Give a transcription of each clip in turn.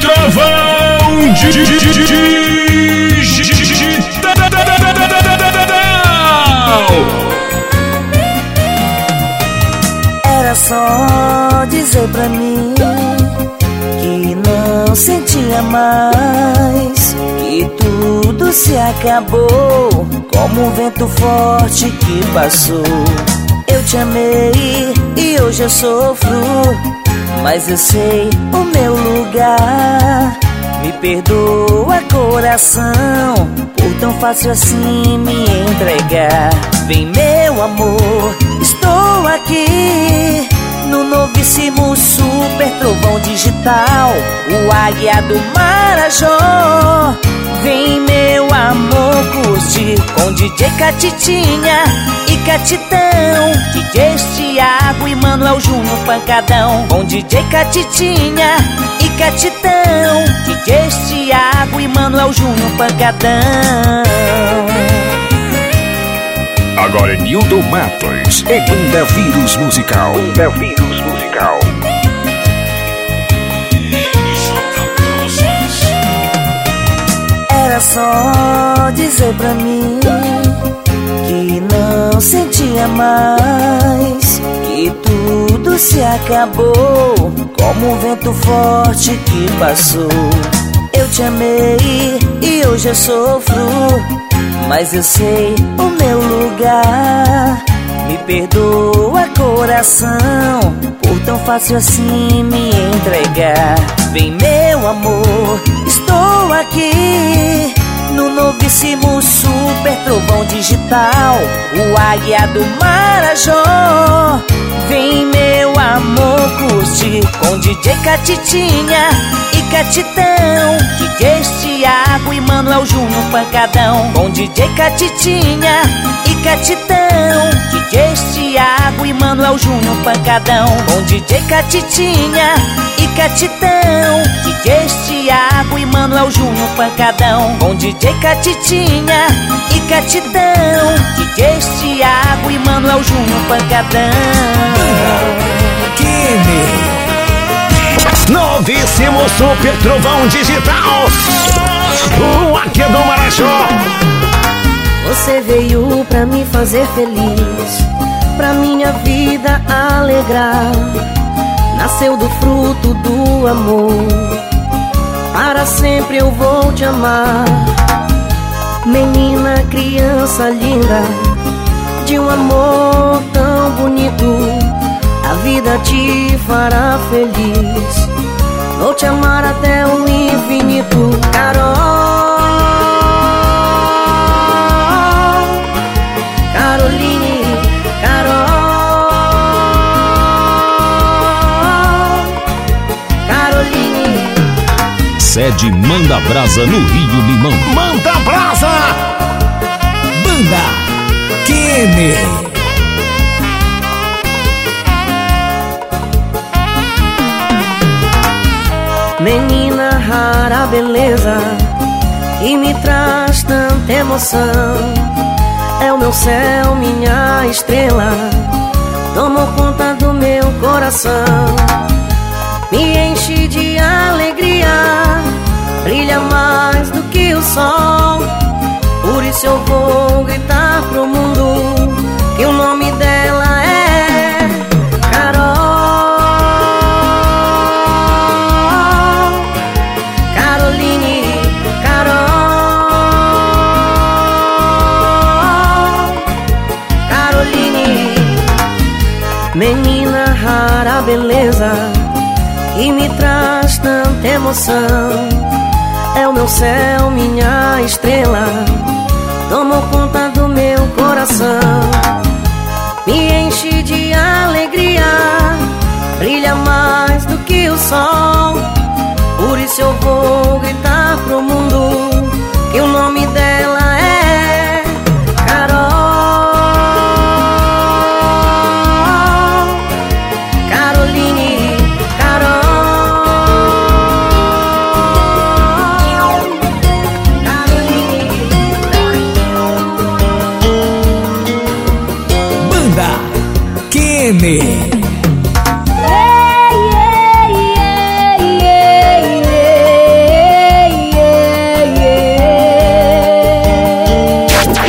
Trovão digital. Era só dizer pra mim que não sentia mais, que tudo se acabou como um vento forte que passou. Eu te amei e hoje eu sofro, mas eu sei o meu lugar. Me perdoa, coração, por tão fácil assim me entregar. Vem, meu amor, estou aqui no novíssimo super trovão digital, o águia do Marajó. Vem, meu amor, curtir com DJ Catitinha e Catitão, DJ Thiago e Manuel Júnior Pancadão. Com DJ Catitinha e Catitão, DJ Thiago e Manuel Júnior Pancadão. Agora é Nildo Matos e Banda Vírus Musical. Banda Vírus Musical. Era só dizer pra mim que não sentia mais, que tudo se acabou como um vento forte que passou. Eu te amei e hoje eu sofro, mas eu sei o meu lugar. Me perdoa, coração, por tão fácil assim me entregar. Vem, meu amor, estou aqui no novíssimo super trovão digital, o águia do Marajó. Vem, meu amor, curtir com DJ Catitinha e Catitão, DJ Thiago e Manuel Júnior Pancadão. Com DJ Catitinha e Catitão, DJ Thiago e Manuel Júnior Pancadão. Com DJ Catitinha e Catitão, DJ Thiago e Manuel Júnior Pancadão. Com DJ Catitinha e Catitão, DJ Thiago e Manuel Júnior Pancadão. Novíssimo Super Trovão Digital. O aqui do Marajó. Você veio pra me fazer feliz, pra minha vida alegrar. Nasceu do fruto do amor, para sempre eu vou te amar. Menina, criança linda, de um amor tão bonito, a vida te fará feliz. Vou te amar até o infinito, Carol. Caroline, Carol. Caroline. Sede Manda Brasa no Rio Limão. Manda Brasa! Banda Kenner. Menina rara beleza e me traz tanta emoção. É o meu céu, minha estrela, tomou conta do meu coração. Me enche de alegria, brilha mais do que o sol. Por isso eu vou gritar pro mundo que o nome menina rara beleza que me traz tanta emoção. É o meu céu, minha estrela, tomou conta do meu coração. Me enche de alegria, brilha mais do que o sol. Por isso eu vou gritar pro mundo que o nome dela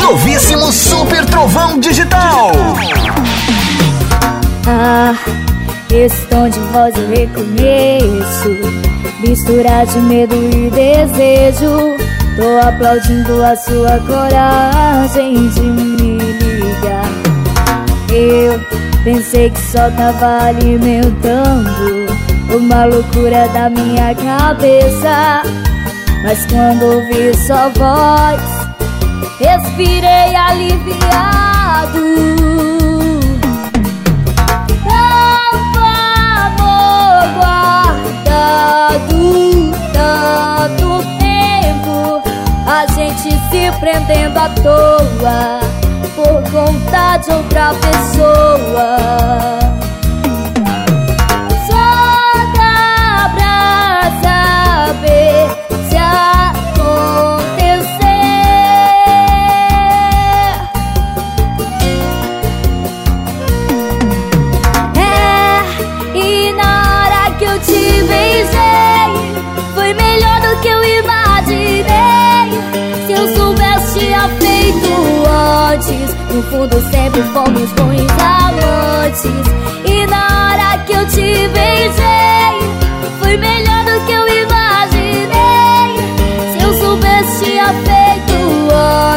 Novíssimo Super Trovão Digital. Ah, esse tom de voz eu reconheço. Misturar de medo e desejo. Tô aplaudindo a sua coragem de me ligar. Eu pensei que só tava alimentando Uma loucura da minha cabeça. Mas quando ouvi sua voz Respirei aliviado. Se prendendo à toa por conta de outra pessoa. Só dá pra saber No fundo sempre fomos bons amantes E na hora que eu te beijei Foi melhor do que eu imaginei Se eu soubesse tinha feito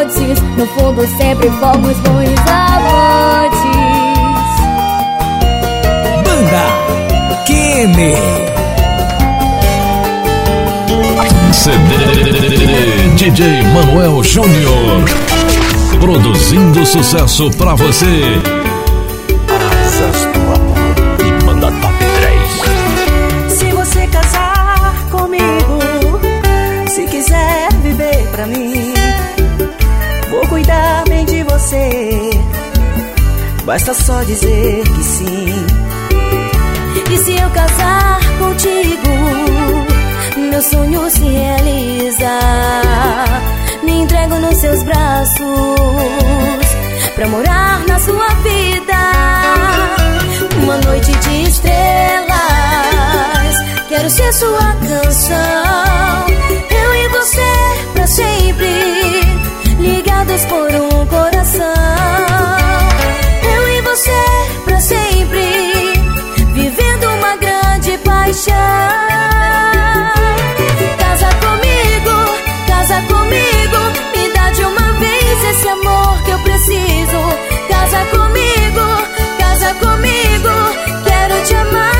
antes No fundo sempre fomos bons amantes Banda Kenny CD DJ Manuel Júnior. Produzindo sucesso pra você. Asas do Amor e Banda Top 3. Se você casar comigo, se quiser viver pra mim, vou cuidar bem de você. Basta só dizer que sim. E se eu casar contigo? meu sonho se realiza. Entrego nos seus braços pra morar na sua vida. Uma noite de estrelas, quero ser sua canção. Eu e você pra sempre, ligados por um coração. Eu e você pra sempre, vivendo uma grande paixão comigo, me dá de uma vez esse amor que eu preciso. Casa comigo, casa comigo, quero te amar.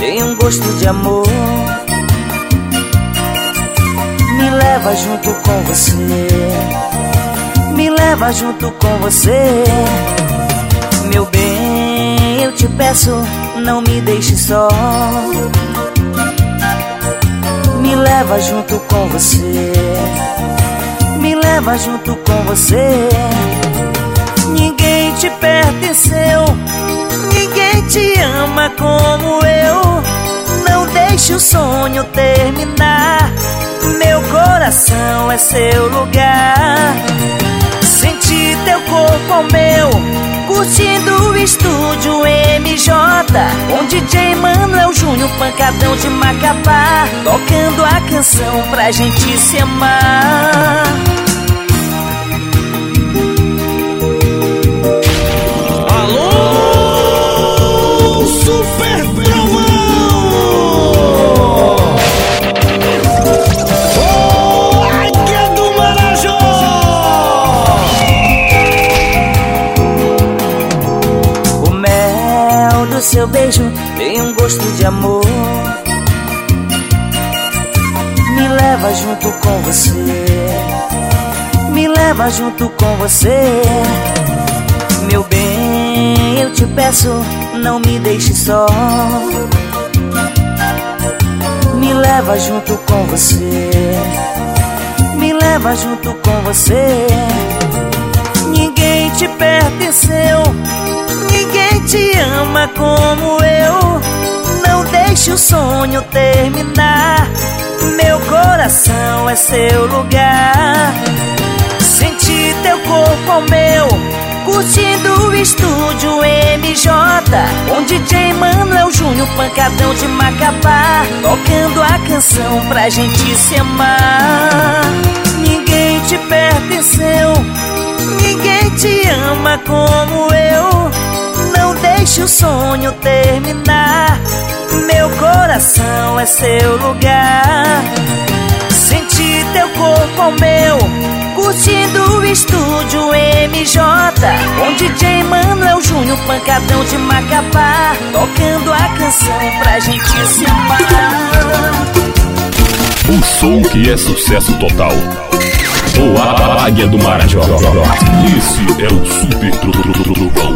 tem um gosto de amor. Me leva junto com você. Me leva junto com você. Meu bem, eu te peço, não me deixe só me leva junto com você. Me leva junto com você. Ninguém te pertenceu, te ama como eu. Não deixe o sonho terminar. Meu coração é seu lugar. Sentir teu corpo ao meu curtindo o estúdio MJ Com DJ Manuel Júnior, pancadão de Macapá Tocando a canção pra gente se amar Super Promão! Oh, do Marajó! O mel do seu beijo tem um gosto de amor. Me leva junto com você. Me leva junto com você. Meu bem, eu te peço não me deixe só. Me leva junto com você. Me leva junto com você. Ninguém te pertenceu. Ninguém te ama como eu. Não deixe o sonho terminar. Meu coração é seu lugar. Teu corpo ao meu Curtindo o estúdio MJ Com DJ Manuel Júnior, pancadão de Macapá Tocando a canção pra gente se amar. Ninguém te pertenceu Ninguém te ama como eu. Não deixe o sonho terminar Meu coração é seu lugar. Sentir teu corpo ao meu Curtindo o estúdio MJ Com DJ Manuel Júnior, pancadão de Macapá Tocando a canção pra gente se amar. O som que é sucesso total. O Águia do Marajó. Esse é o Super Trubão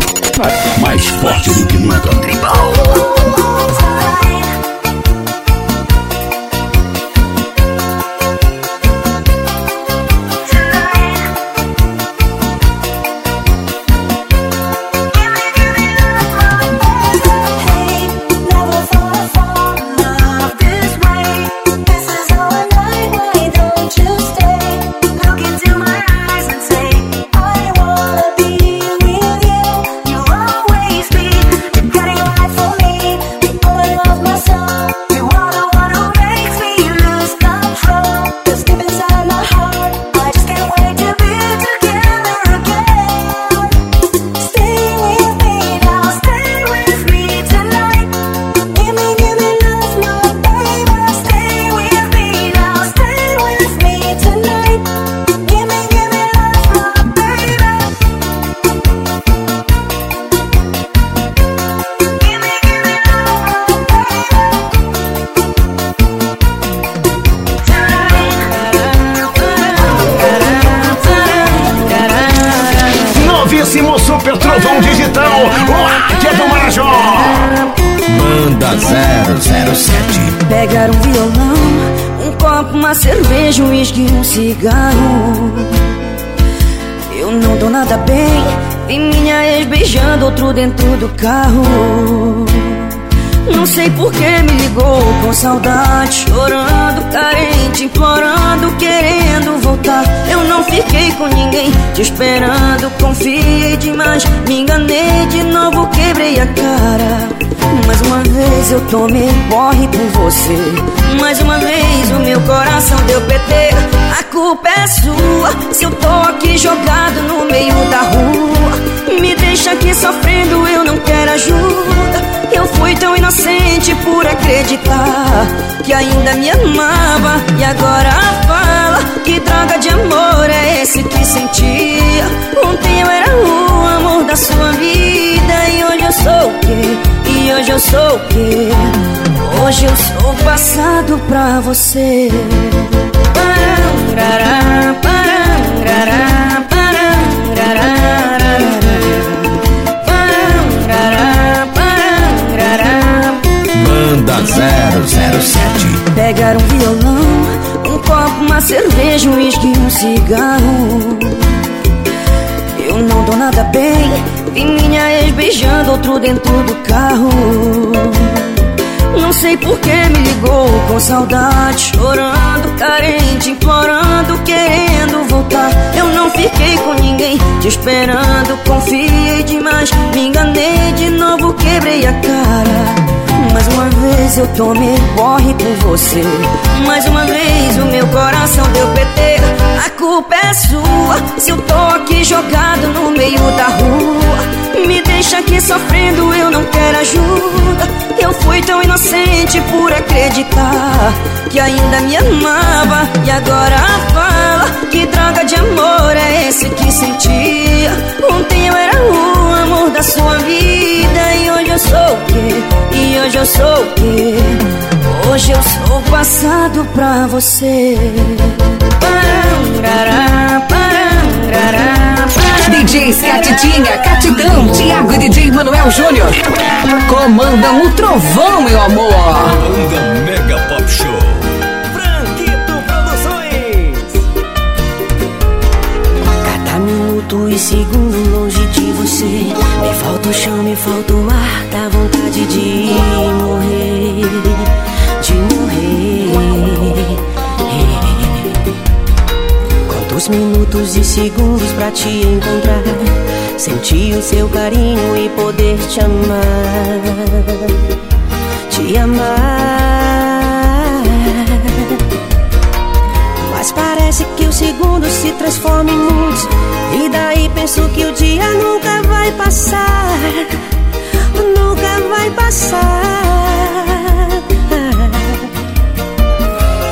Mais forte do que nunca Tribal cigarro. Eu não dou nada bem Vi minha ex beijando outro dentro do carro. Não sei por que me ligou com saudade Chorando, carente, implorando, querendo voltar. Eu não fiquei com ninguém te esperando Confiei demais, me enganei de novo, quebrei a cara mais uma vez eu tomei corre por você. Mais uma vez o meu coração deu PT. A culpa é sua Se eu tô aqui jogado no meio da rua. Me deixa aqui sofrendo, eu não quero ajuda. Eu fui tão inocente por acreditar Que ainda me amava. E agora fala Que droga de amor é esse que sentia. Ontem eu era o amor da sua vida. E hoje eu sou o quê? E hoje eu sou o quê? Hoje eu sou o passado pra você. Parará, parará, Manda 007 Pegar um violão, um copo, uma cerveja, um uísque e um cigarro Eu não dou nada bem. Vi minha ex beijando outro dentro do carro. Não sei por que me ligou com saudade. Chorando, carente, implorando, querendo voltar. Eu não fiquei com ninguém te esperando. Confiei demais, me enganei de novo, quebrei a cara. Mais uma vez eu tomei corre por você. Mais uma vez o meu coração deu PT A culpa é sua Se eu tô aqui jogado no meio da rua. Me deixa aqui sofrendo, eu não quero ajuda. Eu fui tão inocente por acreditar Que ainda me amava. E agora fala Que droga de amor é esse que sentia? Ontem eu era o amor da sua vida. E hoje eu sou o quê? Tudo pra você. DJ Catitinha, Catidão, Thiago DJ Manuel Júnior. Comandam o trovão, meu amor. Banda Mega Pop Show. Franquito Produções. Cada minuto e segundo longe de você. Me falta o chão, me falta o ar. Dá vontade de morrer. Quantos minutos e segundos pra te encontrar? Sentir o seu carinho e poder te amar. Te amar. Mas parece que os segundos se transformam em muitos E daí penso que o dia nunca vai passar Nunca vai passar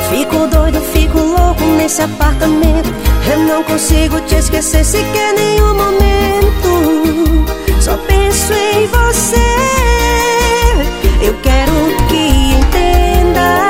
Fico doido, fico louco nesse apartamento Eu não consigo te esquecer sequer nenhum momento. Só penso em você. Eu quero que entenda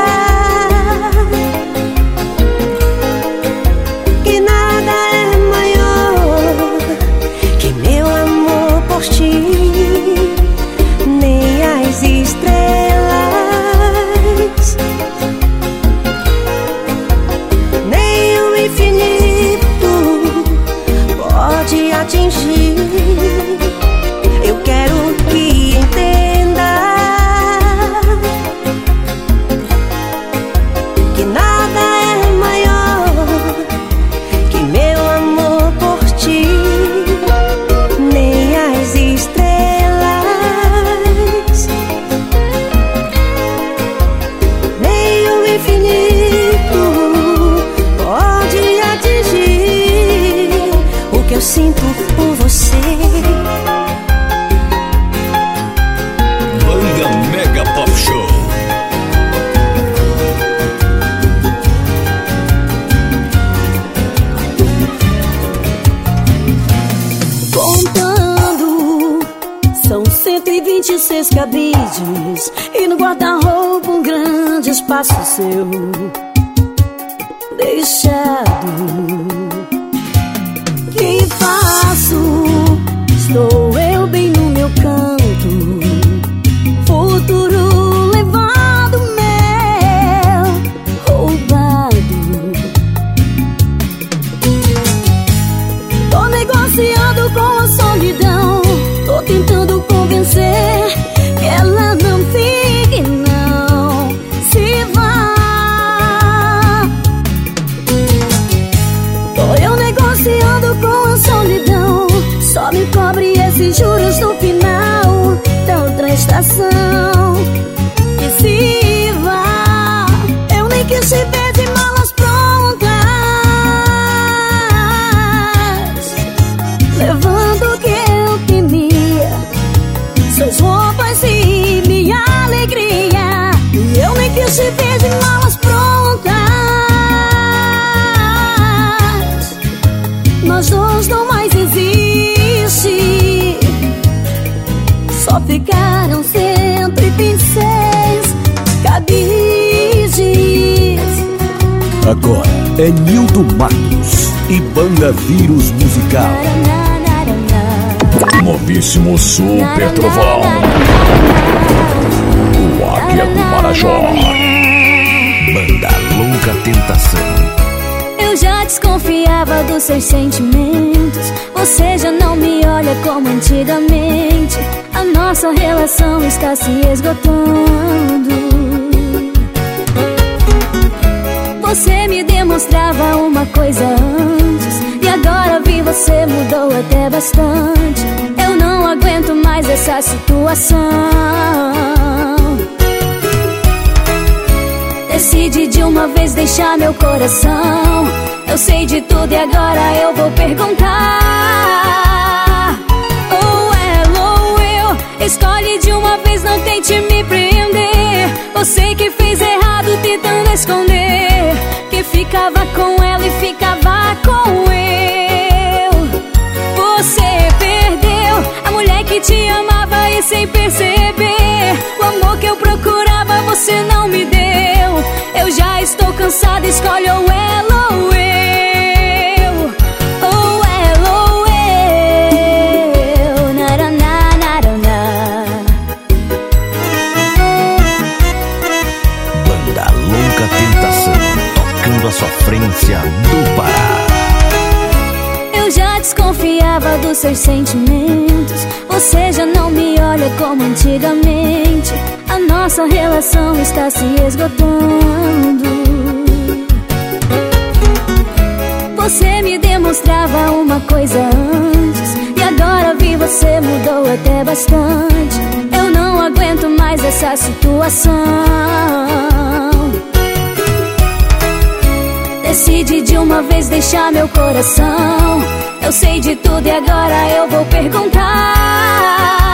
espaço seu Super Trovão. O Águia do Marajó. Banda Louca Tentação. Eu já desconfiava dos seus sentimentos. Você já não me olha como antigamente. A nossa relação está se esgotando. Você me demonstrava uma coisa antes. E agora vi você mudou até bastante. Essa situação. Decide de uma vez deixar meu coração. Eu sei de tudo e agora eu vou perguntar. Ou ela ou eu. Escolhe de uma vez, não tente me prender. Você que fez errado tentando esconder. Que ficava com ela e ficava com eu. Você perdeu a mulher que te amava e sem perceber. O amor que eu procurava você não me deu. Eu já estou cansada, escolhe ou ela ou eu. Ou ela ou eu. Naraná, naraná. Banda Louca Tentação, tocando a sofrência do Pará. Eu já desconfiava dos seus sentimentos. Como antigamente. A nossa relação está se esgotando. Você me demonstrava uma coisa antes. E agora vi você mudou até bastante. Eu não aguento mais essa situação. Decide de uma vez deixar meu coração. Eu sei de tudo e agora eu vou perguntar.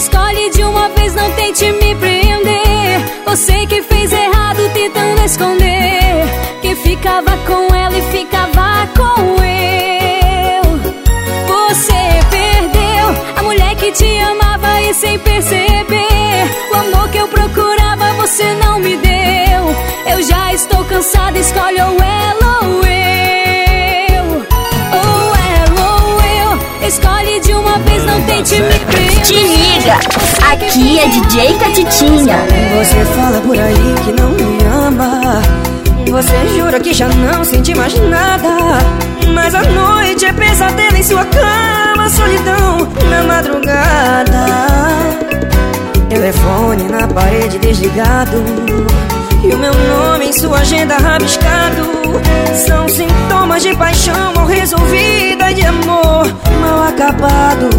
Escolhe de uma vez, não tente me prender. Você que fez errado tentando esconder. Que ficava com ela e ficava com eu. Você perdeu a mulher que te amava e sem perceber. O amor que eu procurava você não me deu. Eu já estou cansada, escolhe ou ela ou eu. Ou ela ou eu. Escolhe de uma vez, não tente me prender. Te liga, aqui é DJ Catitinha. Você fala por aí que não me ama. Você jura que já não sente mais nada. Mas a noite é pesadelo em sua cama, solidão na madrugada. Telefone na parede desligado. E o meu nome em sua agenda rabiscado. São sintomas de paixão mal resolvida e de amor mal acabado.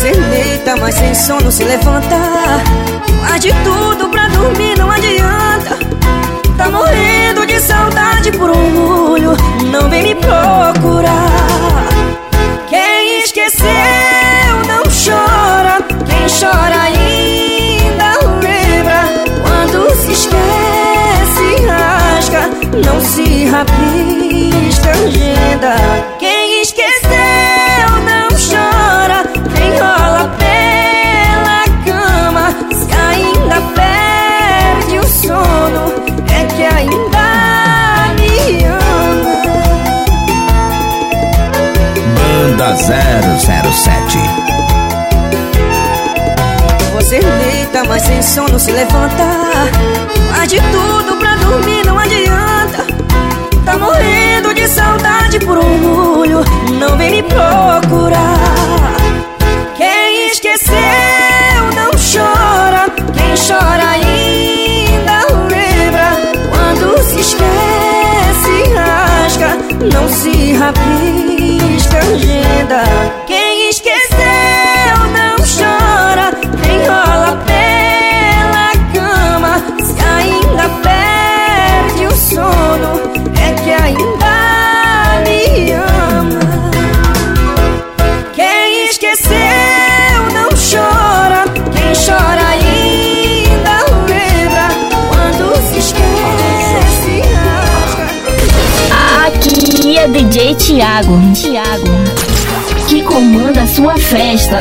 Deita, mas sem sono se levanta. Faz de tudo pra dormir, não adianta. Tá morrendo de saudade por orgulho. Não vem me procurar. Quem esqueceu não chora. Quem chora ainda lembra. Quando se esquece, rasga. Não se rabisca agenda. Banda 007. Você deita, mas sem sono se levanta. Faz de tudo pra dormir, não adianta. Tá morrendo de saudade por orgulho. Não vem me procurar. Quem esqueceu não chora. Quem chora ainda Não se rabisca agenda. DJ Thiago. Thiago. Que comanda a sua festa.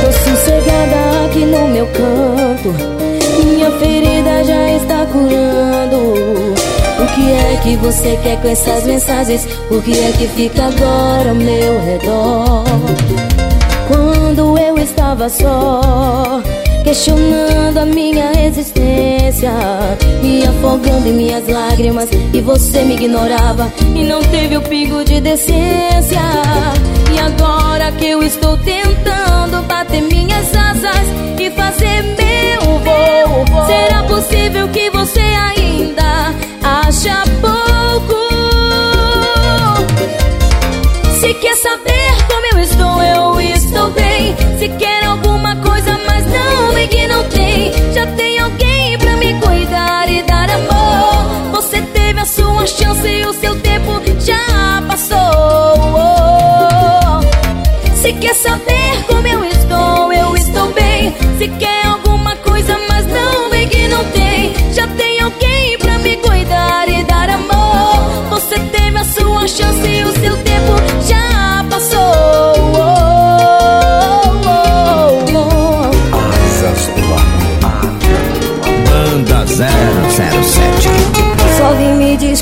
Tô sossegada aqui no meu canto. Minha ferida já está curando. O que é que você quer com essas mensagens? O que é que fica agora ao meu redor? Quando eu estava só, questionando a minha existência, me afogando em minhas lágrimas, e você me ignorava e não teve o pingo de decência. E agora que eu estou tentando bater minhas asas e fazer meu voo, será possível que você ainda acha pouco? Se quer saber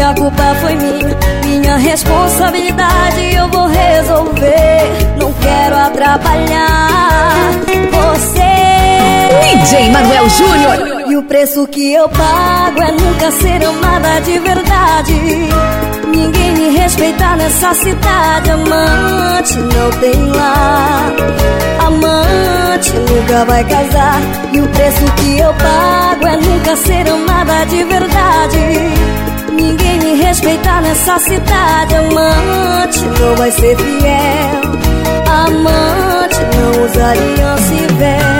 A culpa foi minha, minha responsabilidade. Eu vou resolver. Não quero atrapalhar você. DJ Manuel Júnior. E o preço que eu pago é nunca ser amada de verdade. Ninguém me respeita nessa cidade. Amante não tem lá. Amante nunca vai casar. E o preço que eu pago é nunca ser amada de verdade. Ninguém me respeita nessa cidade. Amante não vai ser fiel. Amante não usa aliança e véu.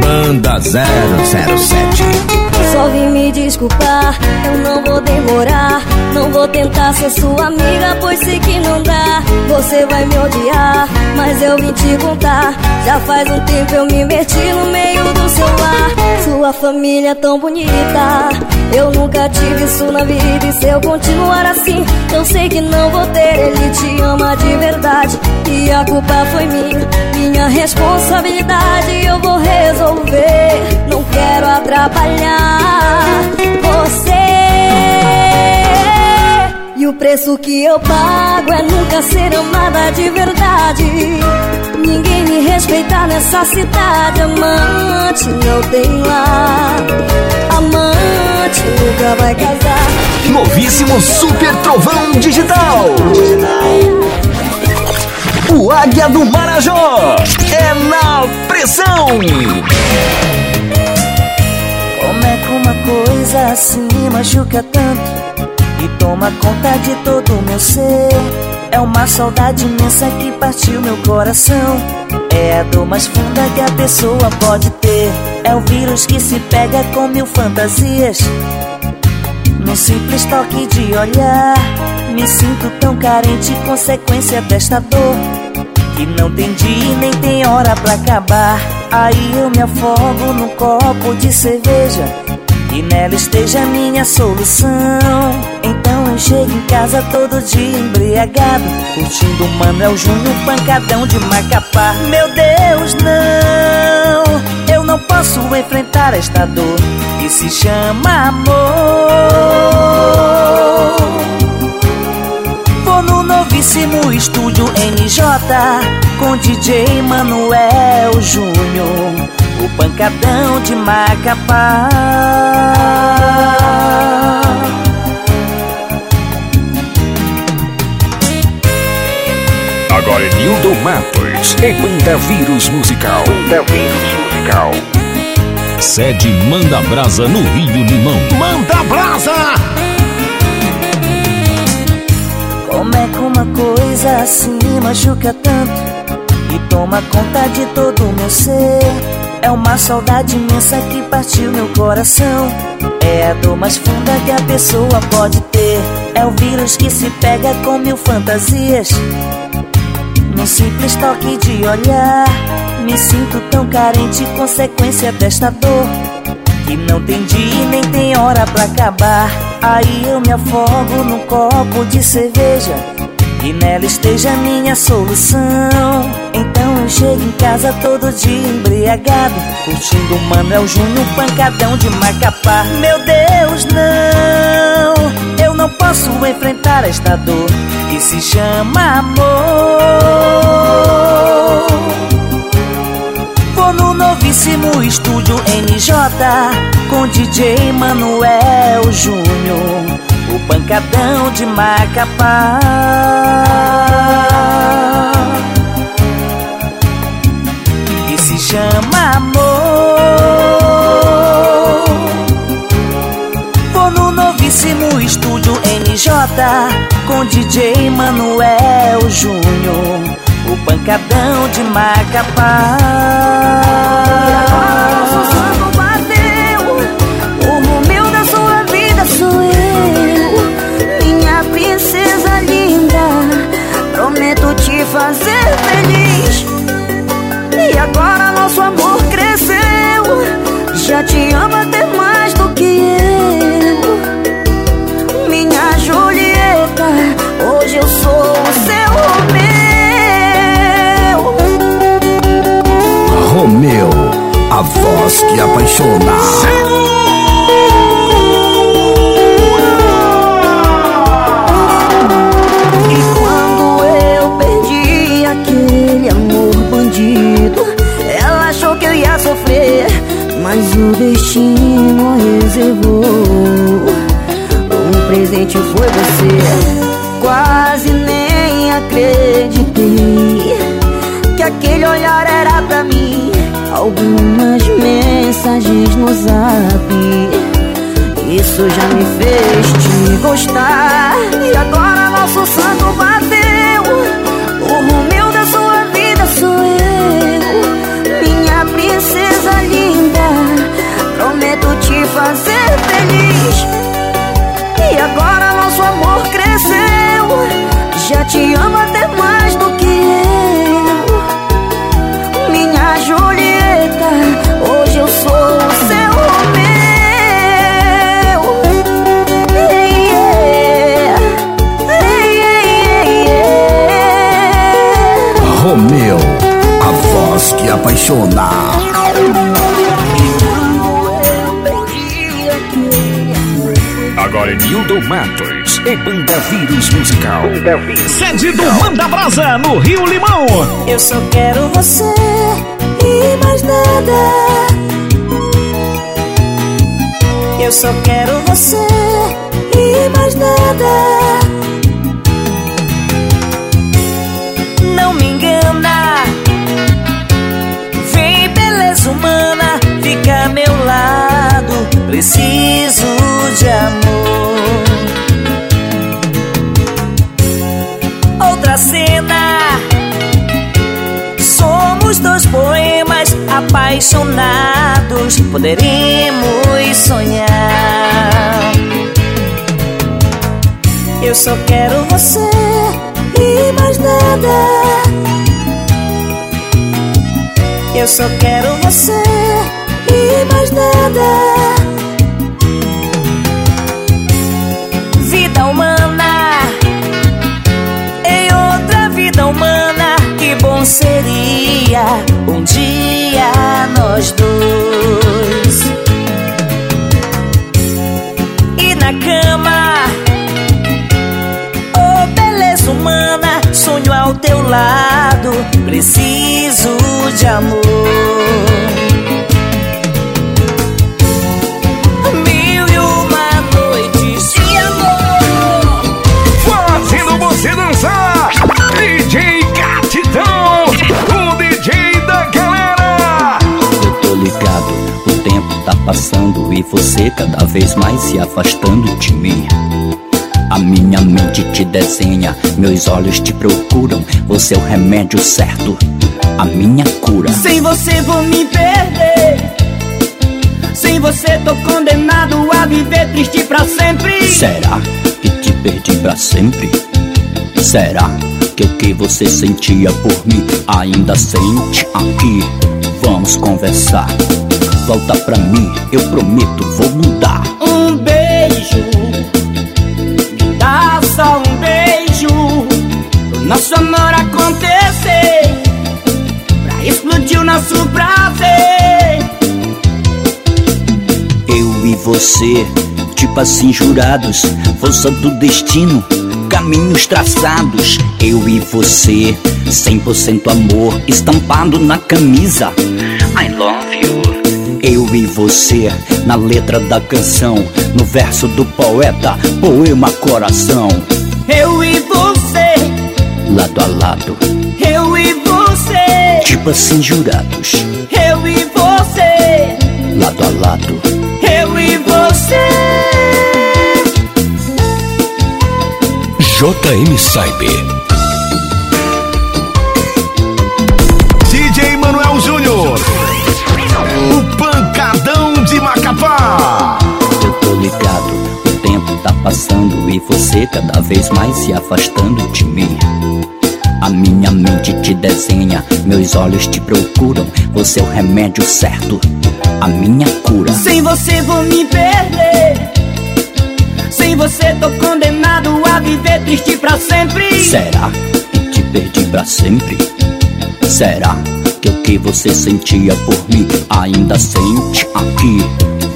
Banda 007 Só vim me desculpar, eu não vou demorar. Não vou tentar ser sua amiga, pois sei que não dá. Você vai me odiar, mas eu vim te contar. Já faz um tempo eu me meti no meio do seu lar. Sua família é tão bonita. Eu nunca tive isso na vida. E se eu continuar assim, eu sei que não vou ter. Ele te ama de verdade. E a culpa foi minha, minha responsabilidade. Eu vou resolver. Não quero atrapalhar você. E o preço que eu pago é nunca ser amada de verdade. Ninguém me respeita nessa cidade. Amante não tem lá. Amante nunca vai casar. Novíssimo Super Trovão Digital O Águia do Marajó É na pressão Como é que uma coisa assim machuca tanto toma conta de todo o meu ser. É uma saudade imensa que partiu meu coração. É a dor mais funda que a pessoa pode ter. É o vírus que se pega com mil fantasias. Num simples toque de olhar Me sinto tão carente, consequência desta dor. Que não tem dia e nem tem hora pra acabar. Aí eu me afogo num copo de cerveja. E nela esteja a minha solução Chego em casa todo dia embriagado Curtindo Manuel Júnior, pancadão de Macapá Meu Deus, não Eu não posso enfrentar esta dor Que se chama amor. Vou no novíssimo estúdio NJ Com DJ Manuel Júnior O pancadão de Macapá Agora é Nildo Matos e Banda Vírus Musical. Banda Vírus Musical. Sede Manda Brasa no Rio Limão. Manda brasa! Como é que uma coisa assim machuca tanto E toma conta de todo o meu ser É uma saudade imensa que partiu meu coração É a dor mais funda que a pessoa pode ter É o vírus que se pega com mil fantasias Num simples toque de olhar Me sinto tão carente, consequência desta dor. Que não tem dia nem tem hora pra acabar. Aí eu me afogo num copo de cerveja. E nela esteja a minha solução. Então eu chego em casa todo dia embriagado. Curtindo Manuel Júnior, pancadão de Macapá Meu Deus, não não posso enfrentar esta dor Que se chama amor. Vou no novíssimo estúdio NJ Com DJ Manuel Júnior O pancadão de Macapá. Que se chama amor Estúdio NJ com DJ Manuel Júnior, o pancadão de Macapá. E agora nosso sono bateu, o rumeu da sua vida sou eu, minha princesa linda. Prometo te fazer feliz. E agora nosso amor cresceu, já te amo até mais. A voz que apaixona. Mas o destino reservou Um presente foi você Quase nem acreditei Que aquele olhar era pra mim Algumas mensagens no zap. Isso já me fez te gostar. E agora nosso santo bateu Banda Vírus Musical. Sede do Manda Brasa, no Rio Limão. Eu só quero você e mais nada. Eu só quero você e mais nada. Apaixonados. Poderíamos sonhar. Eu só quero você e mais nada. Eu só quero você e mais nada. Teu lado, preciso de amor. Mil e uma noites de amor. Fazendo você dançar. DJ Gatidão, o DJ da galera. Eu tô ligado, o tempo tá passando e você cada vez mais se afastando de mim. A minha mente te desenha, meus olhos te procuram. Você é o remédio certo, a minha cura. Sem você vou me perder. Sem você tô condenado a viver triste pra sempre. Será que te perdi pra sempre? Será que o que você sentia por mim ainda sente aqui? Vamos conversar. Volta pra mim, eu prometo, vou mudar. Um nosso amor acontecer, pra explodir o nosso prazer. Eu e você, tipo assim jurados, força do destino, caminhos traçados. Eu e você, 100% amor estampado na camisa. I love you. Eu e você, na letra da canção, no verso do poeta, poema coração. Eu e Lado a lado, eu e você, tipo assim jurados, eu e você, lado a lado. eu e você. JM Cyber. DJ Manuel Júnior, o pancadão de Macapá. Eu tô ligado, tá passando e você cada vez mais se afastando de mim. A minha mente te desenha, meus olhos te procuram, você é o remédio certo, a minha cura. Sem você vou me perder. Sem você tô condenado a viver triste pra sempre. Será que te perdi pra sempre? Será que o que você sentia por mim ainda sente aqui?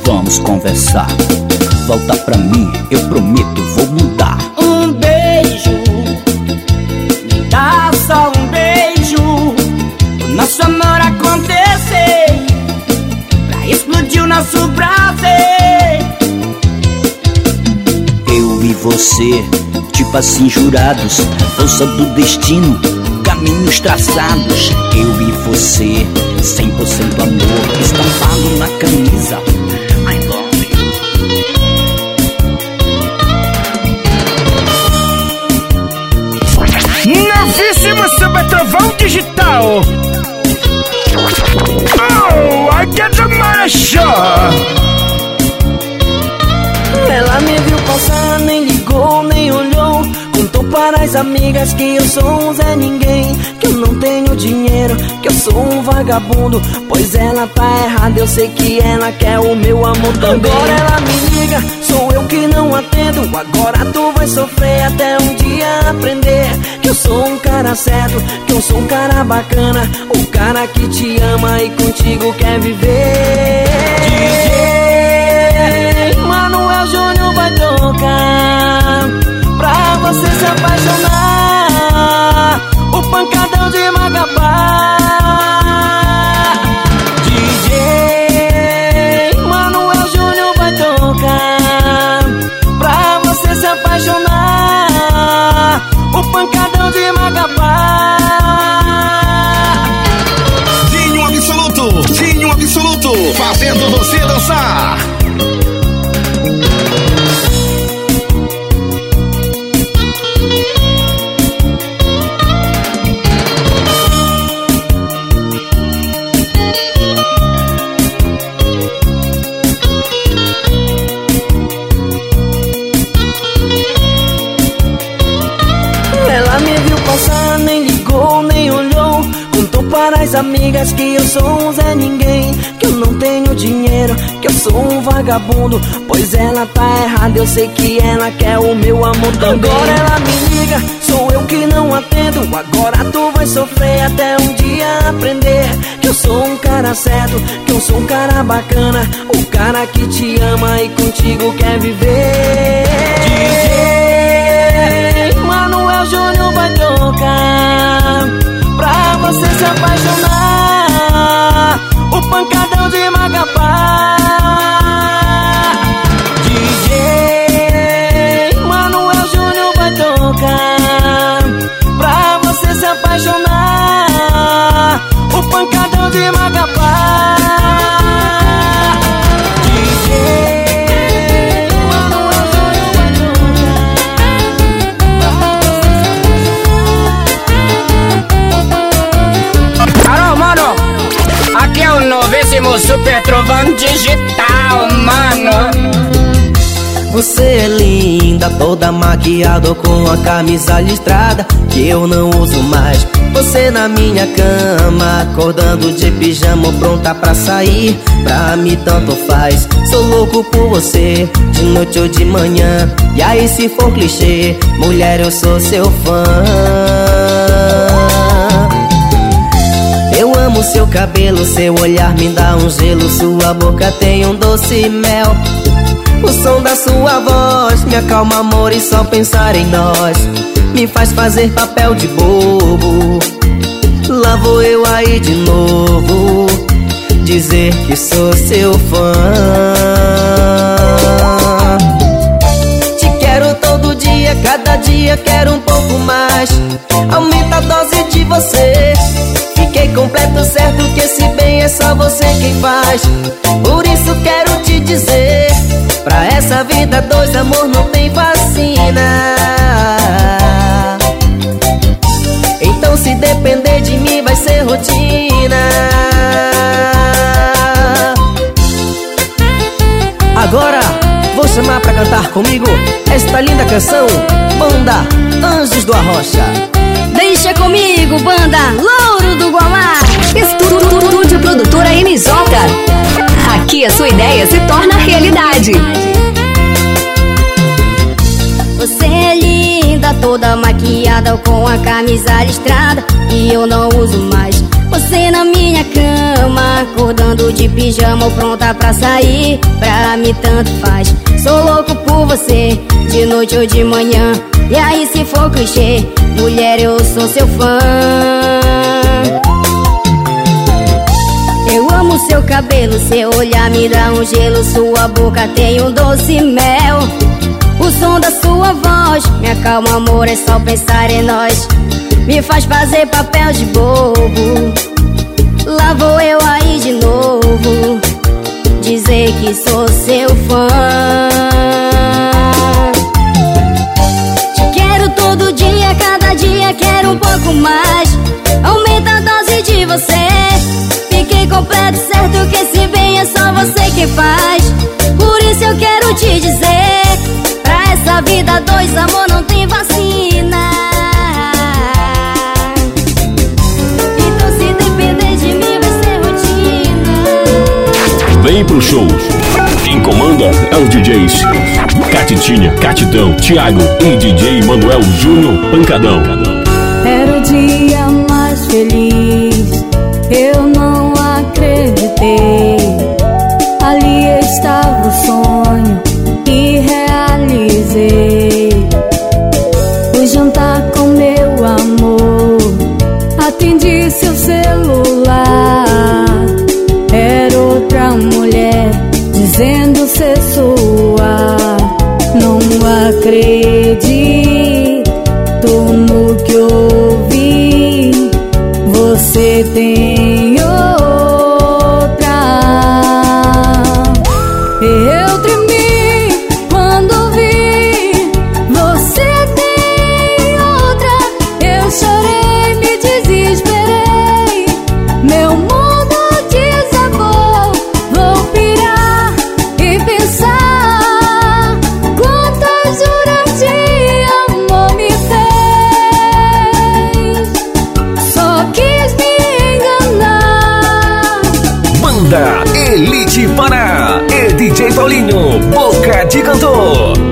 Vamos conversar. Volta pra mim, eu prometo, vou mudar. Um beijo, me dá só um beijo. O nosso amor acontecer, pra explodir o nosso prazer. Eu e você, tipo assim jurados, força do destino, caminhos traçados. Eu e você, 100% amor, estampado na camisa. Novíssimo Super Trovão Digital. Oh, I get the. Ela As amigas que eu sou um Zé Ninguém. Que eu não tenho dinheiro, que eu sou um vagabundo. Pois ela tá errada, eu sei que ela quer o meu amor também. Agora ela me liga, sou eu que não atendo. Agora tu vai sofrer até um dia aprender. Que eu sou um cara certo, que eu sou um cara bacana. O cara que te ama e contigo quer viver. DJ Manuel Júnior vai tocar você se apaixonar. O pancadão de Macapá DJ Manuel Júnior vai tocar Pra você se apaixonar. O pancadão de Macapá Dinho Absoluto, Dinho Absoluto, fazendo você dançar. Amigas que eu sou um Zé Ninguém. Que eu não tenho dinheiro, que eu sou um vagabundo. Pois ela tá errada, eu sei que ela quer o meu amor também. Agora ela me liga, sou eu que não atendo. Agora tu vai sofrer até um dia aprender. Que eu sou um cara certo, que eu sou um cara bacana. O cara que te ama e contigo quer viver. DJ Manuel Júnior vai tocar Pra você se apaixonar. O pancadão de Macapá DJ Manuel Júnior vai tocar Pra você se apaixonar. O pancadão de Macapá novíssimo Super Trovão Digital, mano. Você é linda, toda maquiada com a camisa listrada Que eu não uso mais. Você na minha cama, acordando de pijama Pronta pra sair, pra mim tanto faz. Sou louco por você, de noite ou de manhã. E aí se for clichê, mulher eu sou seu fã amo seu cabelo, seu olhar me dá um gelo Sua boca tem um doce mel. O som da sua voz me acalma amor e só pensar em nós Me faz fazer papel de bobo. Lá vou eu aí de novo Dizer que sou seu fã. Te quero todo dia, cada dia quero um pouco mais. Aumenta a dose de você é só você quem faz. Por isso quero te dizer Pra essa vida dois amor não tem vacina. Então se depender de mim vai ser rotina. Agora vou chamar pra cantar comigo Esta linda canção Banda Anjos do Arrocha. Deixa comigo, banda Louro do Guamá. Estúdio Produtora Enisoca. Aqui a sua ideia se torna realidade. Você é linda, toda maquiada com a camisa listrada E eu não uso mais Você na minha cama, acordando de pijama ou pronta pra sair Pra mim tanto faz Sou louco por você, de noite ou de manhã E aí se for clichê, mulher eu sou seu fã Eu amo seu cabelo, seu olhar me dá um gelo Sua boca tem um doce mel o som da sua voz me acalma, amor, é só pensar em nós. Me faz fazer papel de bobo. Lá vou eu aí de novo. Dizer que sou seu fã. Te quero todo dia, cada dia quero um pouco mais. Aumenta a dose de você. Completo, certo que se bem é só você que faz. Por isso eu quero te dizer essa vida dois, amor não tem vacina. Então se depender de mim vai ser rotina. Vem pro show. Quem comanda é os DJs Catitinha, Catidão, Thiago e DJ Manuel Júnior Pancadão. Era o dia de Cantor.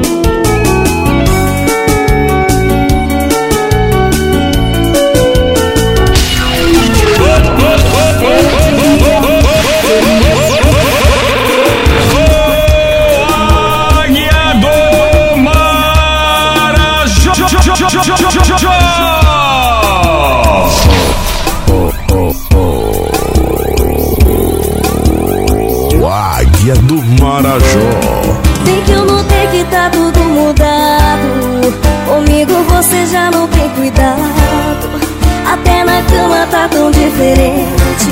Marajó. Já não tem cuidado. Até na cama tá tão diferente.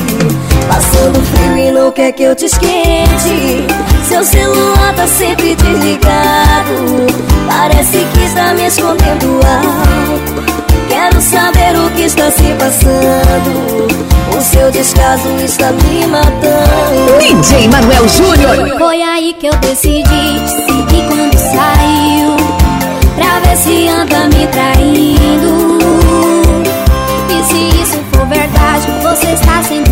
Passando frio e não quer que eu te esquente. Seu celular tá sempre desligado. Parece que está me escondendo algo Quero saber o que está se passando. O seu descaso está me matando. DJ Manuel Júnior. Foi aí que eu decidi te seguir quando saiu ver se anda me traindo. E se isso for verdade, você está sendo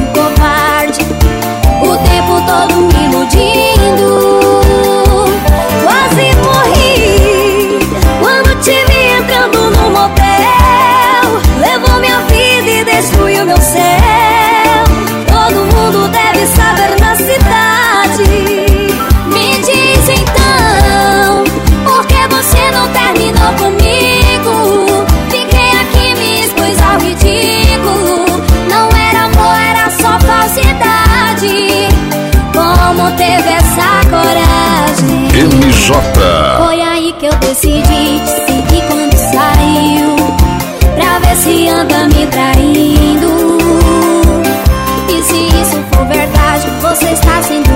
MJ. Foi aí que eu decidi te seguir quando saiu Pra ver se anda me traindo E se isso for verdade, você está sendo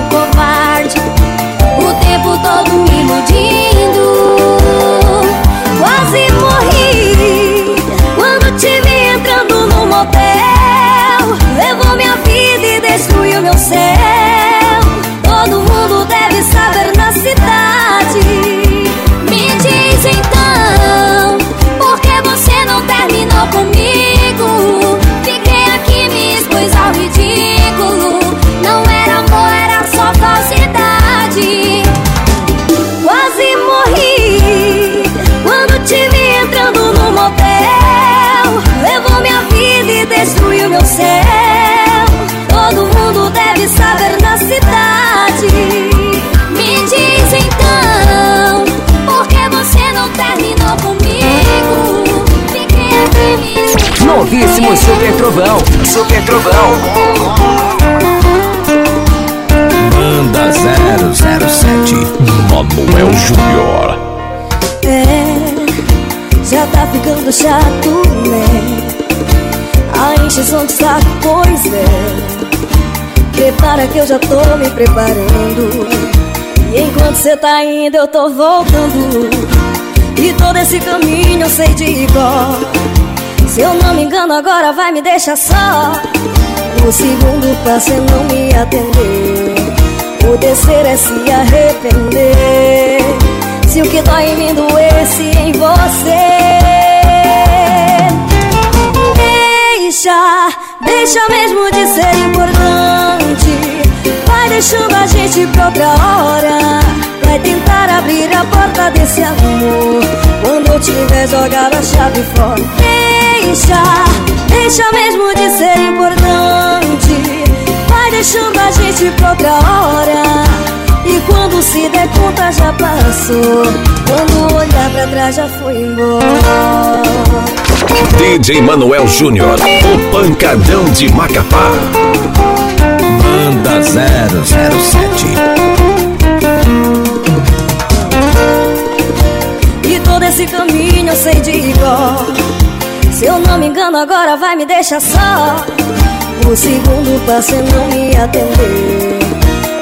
novíssimo Super Trovão. Super Trovão. Banda 007 Manuel Júnior. É, já tá ficando chato, né? A encheção de saco, pois é. Prepara que eu já tô me preparando. E enquanto cê tá indo, eu tô voltando. E todo esse caminho eu sei de cor. Se eu não me engano, agora vai me deixar só. O segundo passo é não me atender. O terceiro é se arrepender. Se o que dói em mim doesse em você. Deixa, deixa mesmo de ser importante. Vai deixando a gente pra outra hora. Vai tentar abrir a porta desse amor. Quando eu tiver jogado a chave fora. Deixa, deixa mesmo de ser importante. Vai deixando a gente pra outra hora. E quando se der conta já passou. Quando olhar pra trás já foi embora. DJ Manuel Júnior, o pancadão de Macapá. Banda 007 E todo esse caminho eu sei de cor Se eu não me engano agora vai me deixar só. O segundo passo é não me atender.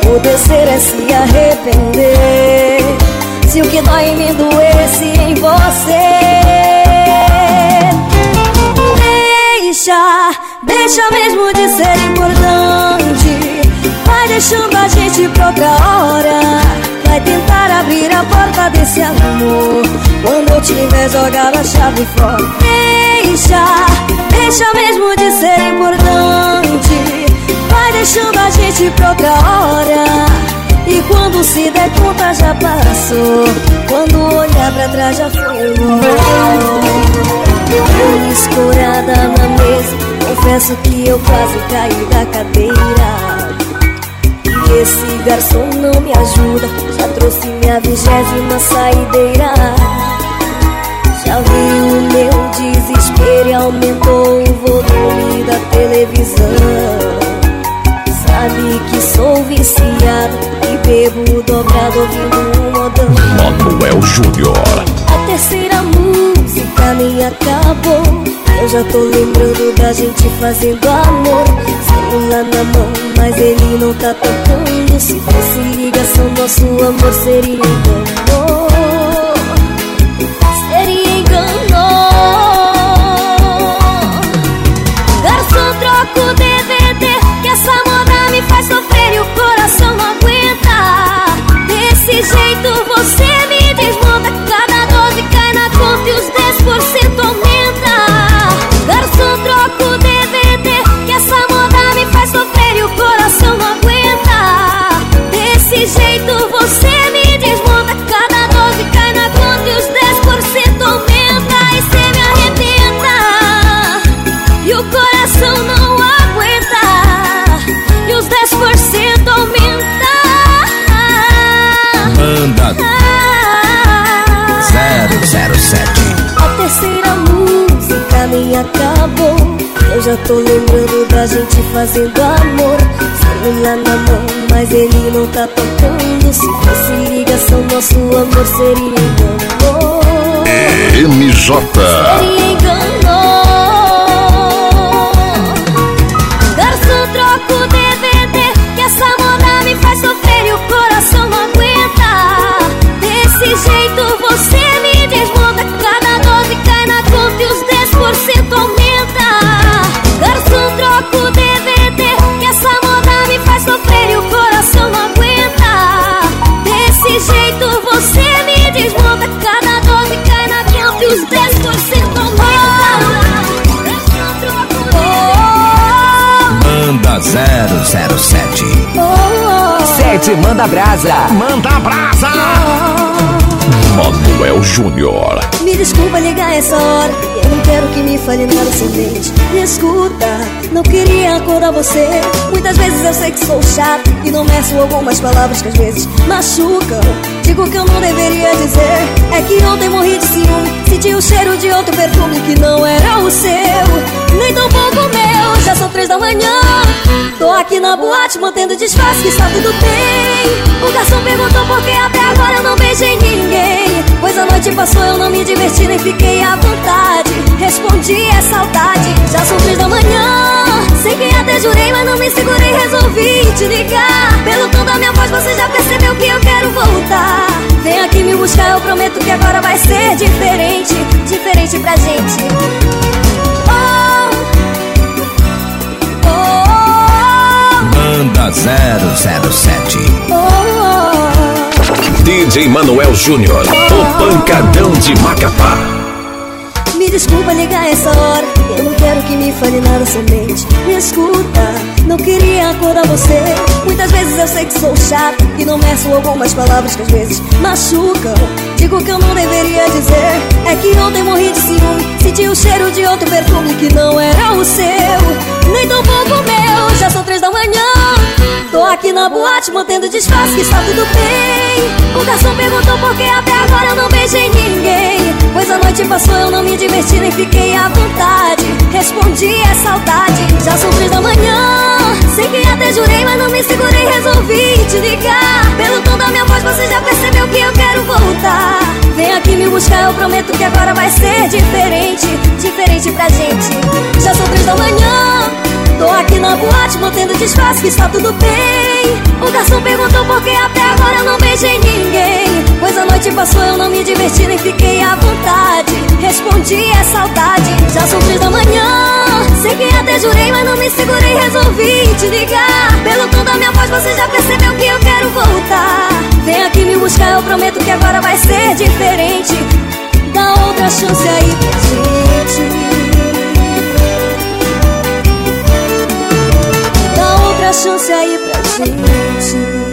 O terceiro é se arrepender. Se o que dói em mim doesse em você Deixa, deixa mesmo de ser importante. Vai deixando a gente pra outra hora. Vai tentar abrir a porta desse amor. Quando eu tiver jogado a chave fora Deixa, deixa mesmo de ser importante. Vai deixando a gente pra outra hora. E quando se der conta já passou Quando olhar pra trás já foi embora Escorada na mesa Confesso que eu quase caí da cadeira. E esse garçom não me ajuda Já trouxe minha vigésima saideira Já viu o meu desespero E aumentou o volume da televisão. Sabe que sou viciado E bebo dobrado ouvindo um modão Manuel Júnior. a terceira música nem acabou. Eu já tô lembrando da gente fazendo amor. Celular na mão, mas ele não tá tocando. Se fosse ligação, nosso amor seria engano acabou Eu já tô lembrando da gente fazendo amor. Celular na mão, mas ele não tá tocando. Se fosse ligação, nosso amor seria engano MJ. 007 Sete manda brasa. Manda brasa! Manuel Júnior. Me desculpa ligar essa hora Eu não quero que me fale nada sem mente Me escuta, não queria acordar você. Muitas vezes eu sei que sou chato E não meço algumas palavras que às vezes machucam. Digo que eu não deveria dizer. É que ontem morri de ciúme. Senti o cheiro de outro perfume que não era o seu. Nem tão pouco meu Já são três da manhã. Tô aqui na boate mantendo disfarce que está tudo bem. O garçom perguntou por que até agora eu não beijei ninguém. Pois a noite passou eu não me diverti nem fiquei à vontade Respondi é saudade Já são três da manhã. Sei que até jurei mas não me segurei Resolvi te ligar. Pelo tom da minha voz você já percebeu que eu quero voltar. Vem aqui me buscar eu prometo que agora vai ser diferente Diferente pra gente. Banda 007 DJ Manuel Júnior, o pancadão de Macapá. Me desculpa ligar essa hora. Eu não quero que me fale nada somente. Me escuta, não queria acordar você. Muitas vezes eu sei que sou chata E não meço algumas palavras que às vezes machucam. Digo que eu não deveria dizer É que ontem morri de ciúme. Senti o cheiro de outro perfume que não era o seu. Nem tão pouco meu Já são três da manhã. Tô aqui na boate mantendo disfarce que está tudo bem. O garçom perguntou por que até agora eu não beijei ninguém. Pois a noite passou eu não me diverti nem fiquei à vontade. Respondi é saudade, já são três da manhã. Sei que até jurei mas não me segurei. Resolvi te ligar. Pelo tom da minha voz você já percebeu que eu quero voltar. Vem aqui me buscar eu prometo que agora vai ser diferente. Diferente pra gente. Já são três da manhã. Tô aqui na boate mantendo disfarce que está tudo bem O garçom perguntou por que até agora eu não beijei ninguém. Pois a noite passou eu não me diverti nem fiquei à vontade. Respondi é saudade, já são três da manhã. Sei que até jurei mas não me segurei resolvi te ligar. Pelo tom da minha voz você já percebeu que eu quero voltar. Vem aqui me buscar eu prometo que agora vai ser diferente. Dá outra chance aí pra gente. Dá outra chance aí pra gente